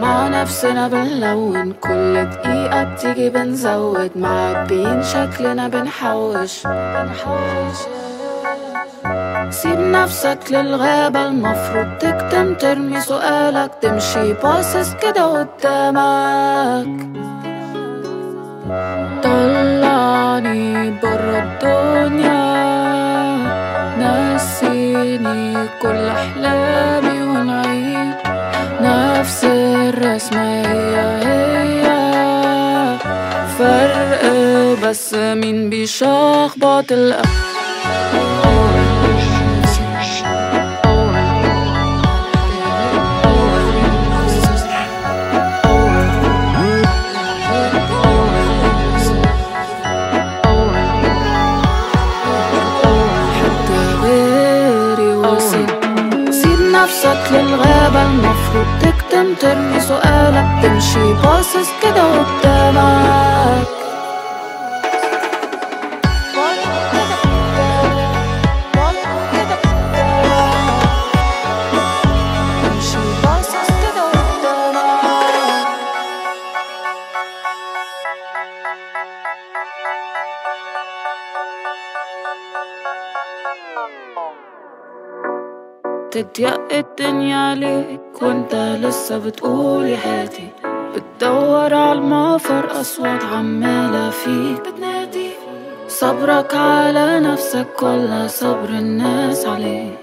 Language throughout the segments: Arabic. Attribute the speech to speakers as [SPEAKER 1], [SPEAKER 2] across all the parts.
[SPEAKER 1] مع نفسنا بنلون كل دقيقة بتيجي بنزود. معبين شكلنا بنحوش. بنحوش سيب نفسك للغابة المفروض تكتم ترمي سؤالك. تمشي باصص كده قدامك. طلعني برا أحلامي ونعيد نفس الرسمة هي هي. فرق بس مين بيشخبط الأ نفسك للغابة المفروض تكتم ترمي سؤالك تمشي باصص كده قدامك. تمشي باصص كده قدامك تضيق الدنيا عليك وانت لسه بتقول يا بتدور على المفر أصوات عمالة فيك. بتنادي صبرك على نفسك ولا صبر الناس عليك.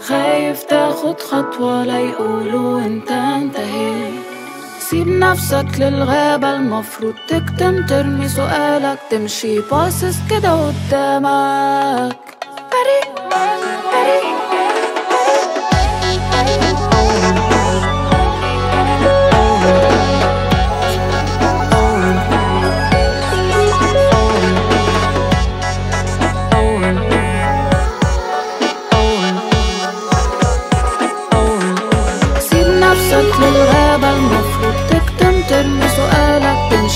[SPEAKER 1] خايف تاخد خطوة لا يقولوا انت انتهيت. سيب نفسك للغابة المفروض تكتم ترمي سؤالك تمشي باصص كده قدامك.